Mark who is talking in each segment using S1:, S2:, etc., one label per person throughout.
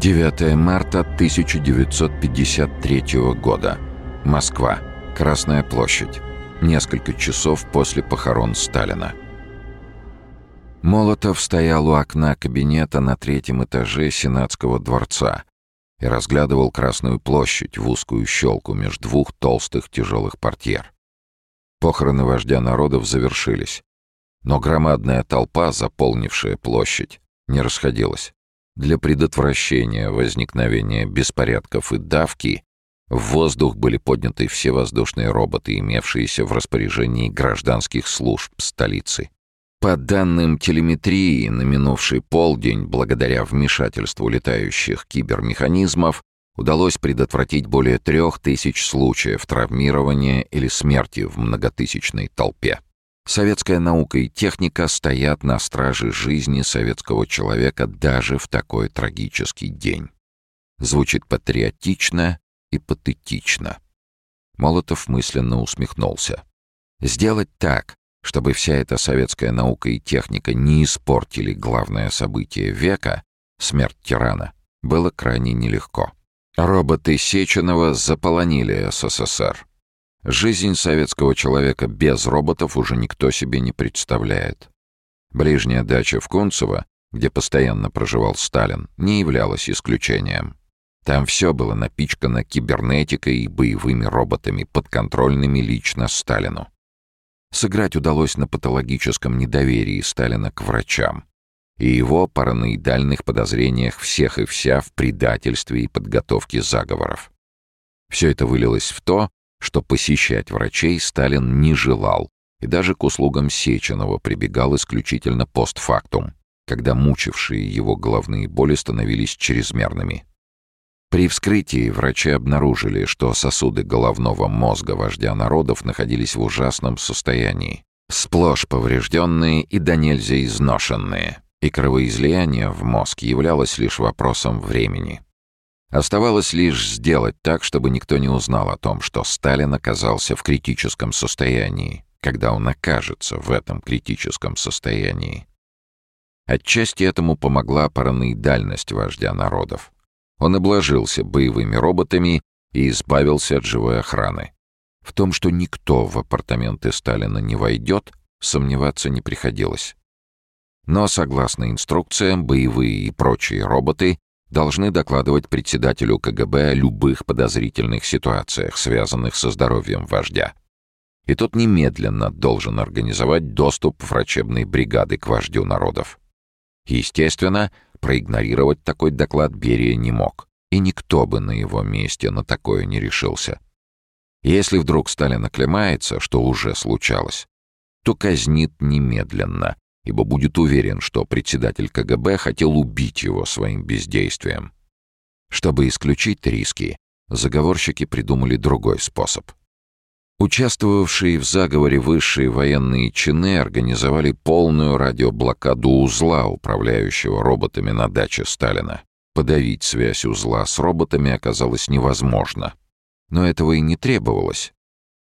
S1: 9 марта 1953 года. Москва. Красная площадь. Несколько часов после похорон Сталина. Молотов стоял у окна кабинета на третьем этаже Сенатского дворца и разглядывал Красную площадь в узкую щелку между двух толстых тяжелых портьер. Похороны вождя народов завершились, но громадная толпа, заполнившая площадь, не расходилась. Для предотвращения возникновения беспорядков и давки в воздух были подняты все воздушные роботы, имевшиеся в распоряжении гражданских служб столицы. По данным телеметрии, на минувший полдень, благодаря вмешательству летающих кибермеханизмов, удалось предотвратить более трех тысяч случаев травмирования или смерти в многотысячной толпе. Советская наука и техника стоят на страже жизни советского человека даже в такой трагический день. Звучит патриотично и патетично. Молотов мысленно усмехнулся. Сделать так, чтобы вся эта советская наука и техника не испортили главное событие века — смерть тирана, было крайне нелегко. Роботы Сеченова заполонили СССР. Жизнь советского человека без роботов уже никто себе не представляет. Ближняя дача в Кунцево, где постоянно проживал Сталин, не являлась исключением. Там все было напичкано кибернетикой и боевыми роботами, подконтрольными лично Сталину. Сыграть удалось на патологическом недоверии Сталина к врачам и его параноидальных подозрениях всех и вся в предательстве и подготовке заговоров. Все это вылилось в то, что посещать врачей Сталин не желал и даже к услугам Сеченова прибегал исключительно постфактум, когда мучившие его головные боли становились чрезмерными. При вскрытии врачи обнаружили, что сосуды головного мозга вождя народов находились в ужасном состоянии, сплошь поврежденные и до нельзя изношенные, и кровоизлияние в мозг являлось лишь вопросом времени. Оставалось лишь сделать так, чтобы никто не узнал о том, что Сталин оказался в критическом состоянии, когда он окажется в этом критическом состоянии. Отчасти этому помогла параноидальность вождя народов. Он обложился боевыми роботами и избавился от живой охраны. В том, что никто в апартаменты Сталина не войдет, сомневаться не приходилось. Но, согласно инструкциям, боевые и прочие роботы должны докладывать председателю КГБ о любых подозрительных ситуациях, связанных со здоровьем вождя. И тот немедленно должен организовать доступ врачебной бригады к вождю народов. Естественно, проигнорировать такой доклад Берия не мог, и никто бы на его месте на такое не решился. Если вдруг Сталин оклемается, что уже случалось, то казнит немедленно, ибо будет уверен, что председатель КГБ хотел убить его своим бездействием. Чтобы исключить риски, заговорщики придумали другой способ. Участвовавшие в заговоре высшие военные чины организовали полную радиоблокаду узла, управляющего роботами на даче Сталина. Подавить связь узла с роботами оказалось невозможно. Но этого и не требовалось.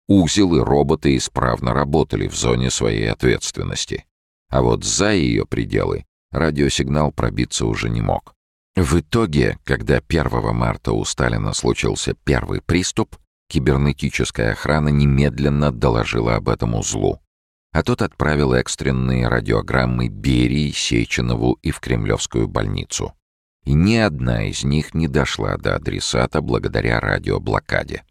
S1: Узел и роботы исправно работали в зоне своей ответственности. А вот за ее пределы радиосигнал пробиться уже не мог. В итоге, когда 1 марта у Сталина случился первый приступ, кибернетическая охрана немедленно доложила об этом узлу. А тот отправил экстренные радиограммы Берии, Сеченову и в Кремлевскую больницу. И ни одна из них не дошла до адресата благодаря радиоблокаде.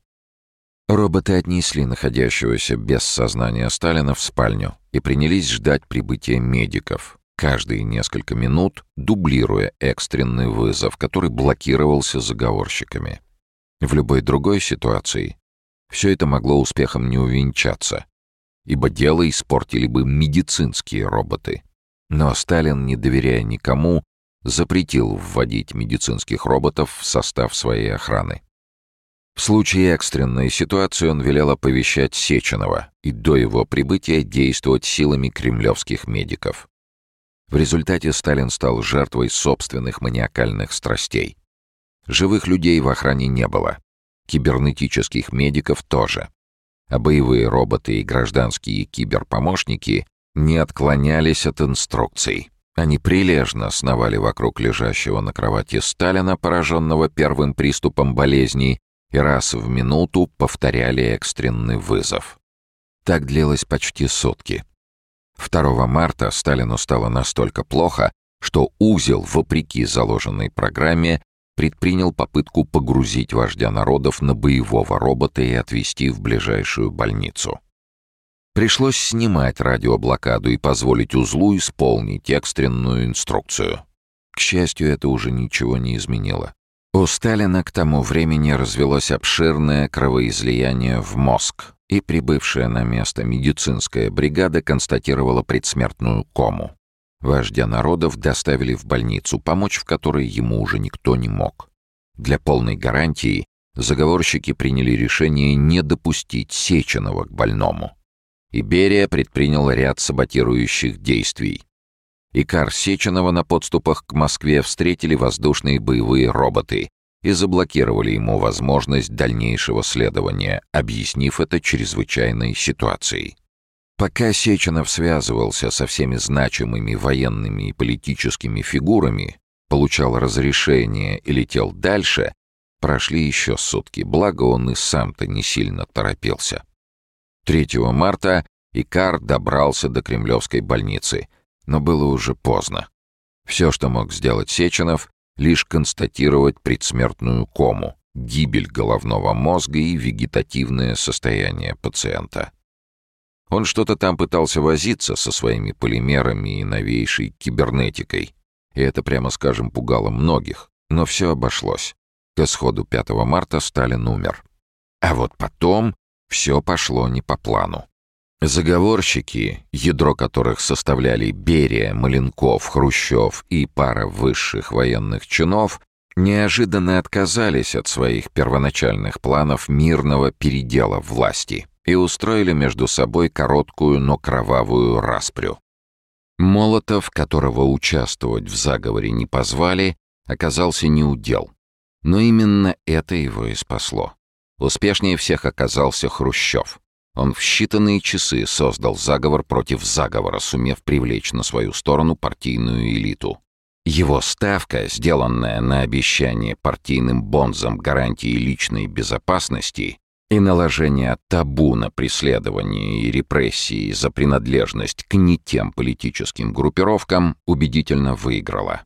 S1: Роботы отнесли находящегося без сознания Сталина в спальню и принялись ждать прибытия медиков, каждые несколько минут дублируя экстренный вызов, который блокировался заговорщиками. В любой другой ситуации все это могло успехом не увенчаться, ибо дело испортили бы медицинские роботы. Но Сталин, не доверяя никому, запретил вводить медицинских роботов в состав своей охраны. В случае экстренной ситуации он велел оповещать Сеченова и до его прибытия действовать силами кремлевских медиков. В результате Сталин стал жертвой собственных маниакальных страстей. Живых людей в охране не было. Кибернетических медиков тоже. А боевые роботы и гражданские киберпомощники не отклонялись от инструкций. Они прилежно сновали вокруг лежащего на кровати Сталина, пораженного первым приступом болезней, и раз в минуту повторяли экстренный вызов. Так длилось почти сутки. 2 марта Сталину стало настолько плохо, что узел, вопреки заложенной программе, предпринял попытку погрузить вождя народов на боевого робота и отвезти в ближайшую больницу. Пришлось снимать радиоблокаду и позволить узлу исполнить экстренную инструкцию. К счастью, это уже ничего не изменило. У Сталина к тому времени развелось обширное кровоизлияние в мозг, и прибывшая на место медицинская бригада констатировала предсмертную кому. Вождя народов доставили в больницу, помочь в которой ему уже никто не мог. Для полной гарантии заговорщики приняли решение не допустить Сеченова к больному. Иберия предпринял ряд саботирующих действий. Икар Сеченова на подступах к Москве встретили воздушные боевые роботы и заблокировали ему возможность дальнейшего следования, объяснив это чрезвычайной ситуацией. Пока Сеченов связывался со всеми значимыми военными и политическими фигурами, получал разрешение и летел дальше, прошли еще сутки, благо он и сам-то не сильно торопился. 3 марта Икар добрался до Кремлевской больницы, но было уже поздно. Все, что мог сделать Сеченов, лишь констатировать предсмертную кому, гибель головного мозга и вегетативное состояние пациента. Он что-то там пытался возиться со своими полимерами и новейшей кибернетикой, и это, прямо скажем, пугало многих, но все обошлось. К исходу 5 марта Сталин умер. А вот потом все пошло не по плану. Заговорщики, ядро которых составляли Берия, Маленков, Хрущев и пара высших военных чинов, неожиданно отказались от своих первоначальных планов мирного передела власти и устроили между собой короткую, но кровавую распрю. Молотов, которого участвовать в заговоре не позвали, оказался неудел. Но именно это его и спасло. Успешнее всех оказался Хрущев. Он в считанные часы создал заговор против заговора, сумев привлечь на свою сторону партийную элиту. Его ставка, сделанная на обещание партийным бонзам гарантии личной безопасности и наложение табу на преследование и репрессии за принадлежность к не тем политическим группировкам, убедительно выиграла.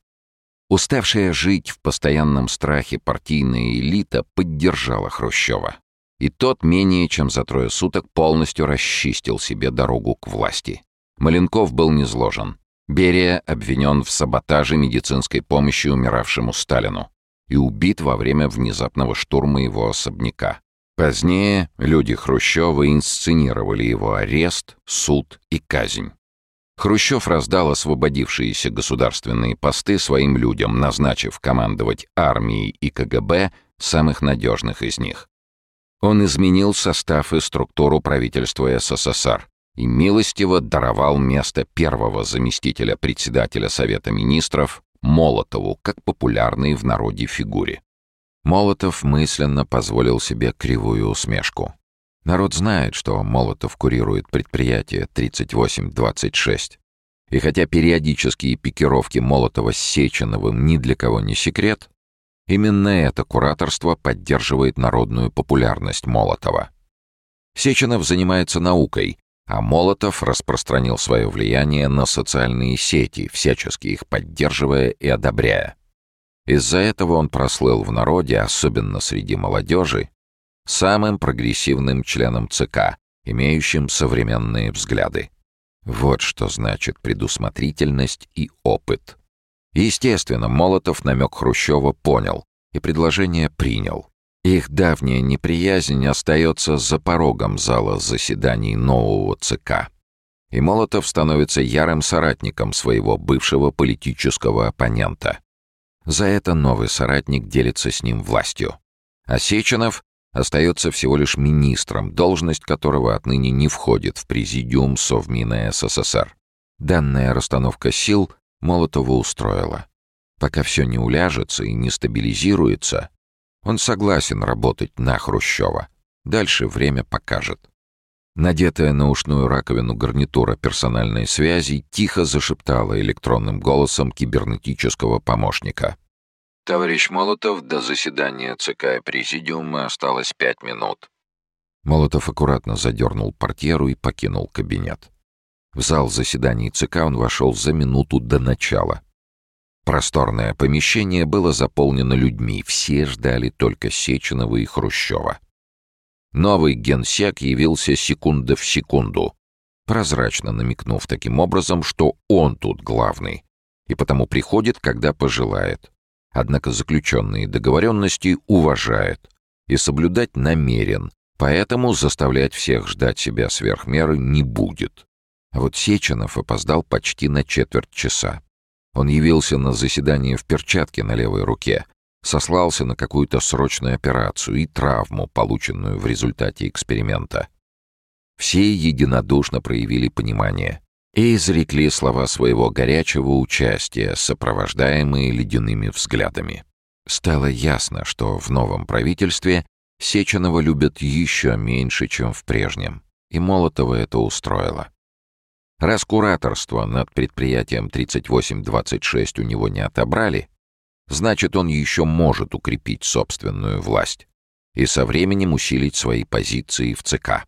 S1: Уставшая жить в постоянном страхе партийная элита поддержала Хрущева. И тот менее чем за трое суток полностью расчистил себе дорогу к власти. Маленков был низложен. Берия обвинен в саботаже медицинской помощи умиравшему Сталину и убит во время внезапного штурма его особняка. Позднее люди Хрущева инсценировали его арест, суд и казнь. Хрущев раздал освободившиеся государственные посты своим людям, назначив командовать армией и КГБ самых надежных из них. Он изменил состав и структуру правительства СССР и милостиво даровал место первого заместителя председателя Совета министров Молотову как популярной в народе фигуре. Молотов мысленно позволил себе кривую усмешку. Народ знает, что Молотов курирует предприятие 3826. И хотя периодические пикировки Молотова с Сеченовым ни для кого не секрет, именно это кураторство поддерживает народную популярность Молотова. Сеченов занимается наукой, а Молотов распространил свое влияние на социальные сети, всячески их поддерживая и одобряя. Из-за этого он прослыл в народе, особенно среди молодежи, самым прогрессивным членом ЦК, имеющим современные взгляды. Вот что значит предусмотрительность и опыт. Естественно, Молотов намек Хрущева понял и предложение принял. Их давняя неприязнь остается за порогом зала заседаний нового ЦК. И Молотов становится ярым соратником своего бывшего политического оппонента. За это новый соратник делится с ним властью. А Сеченов остается всего лишь министром, должность которого отныне не входит в президиум Совмина СССР. Данная расстановка сил Молотова устроила. Пока все не уляжется и не стабилизируется, он согласен работать на Хрущева. Дальше время покажет. Надетая на ушную раковину гарнитура персональной связи тихо зашептала электронным голосом кибернетического помощника. «Товарищ Молотов, до заседания ЦК и Президиума осталось пять минут». Молотов аккуратно задернул портьеру и покинул кабинет. В зал заседаний ЦК он вошел за минуту до начала. Просторное помещение было заполнено людьми, все ждали только Сеченова и Хрущева. Новый генсек явился секунда в секунду, прозрачно намекнув таким образом, что он тут главный, и потому приходит, когда пожелает. Однако заключенные договоренности уважает и соблюдать намерен, поэтому заставлять всех ждать себя сверх меры не будет. А вот Сеченов опоздал почти на четверть часа. Он явился на заседание в перчатке на левой руке, сослался на какую-то срочную операцию и травму, полученную в результате эксперимента. Все единодушно проявили понимание и изрекли слова своего горячего участия, сопровождаемые ледяными взглядами. Стало ясно, что в новом правительстве Сеченова любят еще меньше, чем в прежнем, и Молотова это устроило. Раз кураторство над предприятием 3826 у него не отобрали, значит, он еще может укрепить собственную власть и со временем усилить свои позиции в ЦК.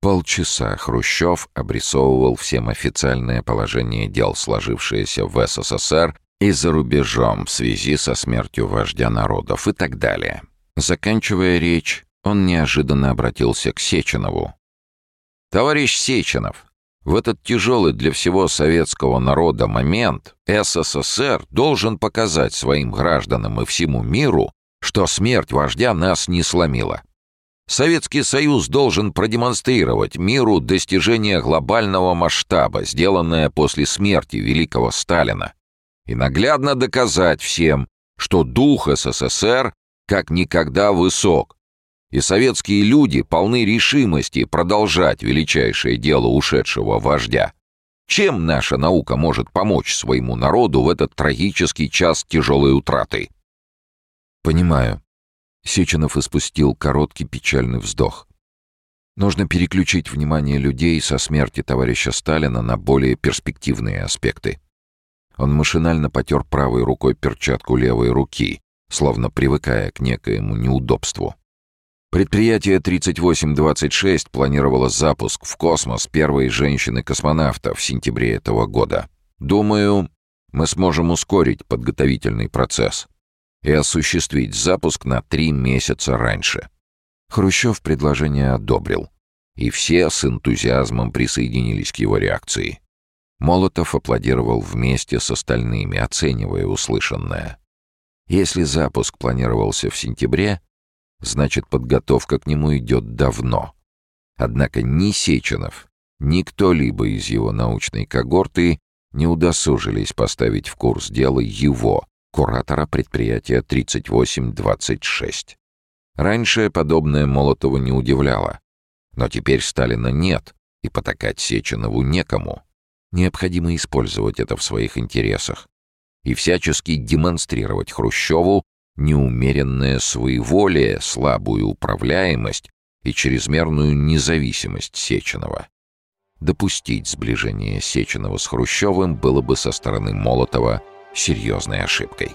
S1: Полчаса Хрущев обрисовывал всем официальное положение дел, сложившееся в СССР и за рубежом в связи со смертью вождя народов и так далее. Заканчивая речь, он неожиданно обратился к Сеченову. «Товарищ Сеченов, в этот тяжелый для всего советского народа момент СССР должен показать своим гражданам и всему миру, что смерть вождя нас не сломила. Советский Союз должен продемонстрировать миру достижение глобального масштаба, сделанное после смерти великого Сталина, и наглядно доказать всем, что дух СССР как никогда высок, и советские люди полны решимости продолжать величайшее дело ушедшего вождя. Чем наша наука может помочь своему народу в этот трагический час тяжелой утраты? Понимаю. Сеченов испустил короткий печальный вздох. Нужно переключить внимание людей со смерти товарища Сталина на более перспективные аспекты. Он машинально потер правой рукой перчатку левой руки, словно привыкая к некоему неудобству. Предприятие 3826 планировало запуск в космос первой женщины-космонавта в сентябре этого года. Думаю, мы сможем ускорить подготовительный процесс и осуществить запуск на три месяца раньше. Хрущев предложение одобрил, и все с энтузиазмом присоединились к его реакции. Молотов аплодировал вместе с остальными, оценивая услышанное. Если запуск планировался в сентябре, значит, подготовка к нему идет давно. Однако ни Сеченов, ни кто-либо из его научной когорты не удосужились поставить в курс дела его, куратора предприятия 3826. Раньше подобное Молотова не удивляло. Но теперь Сталина нет, и потакать Сеченову некому. Необходимо использовать это в своих интересах и всячески демонстрировать Хрущеву неумеренное своеволие, слабую управляемость и чрезмерную независимость Сеченова. Допустить сближение Сеченова с Хрущевым было бы со стороны Молотова серьезной ошибкой.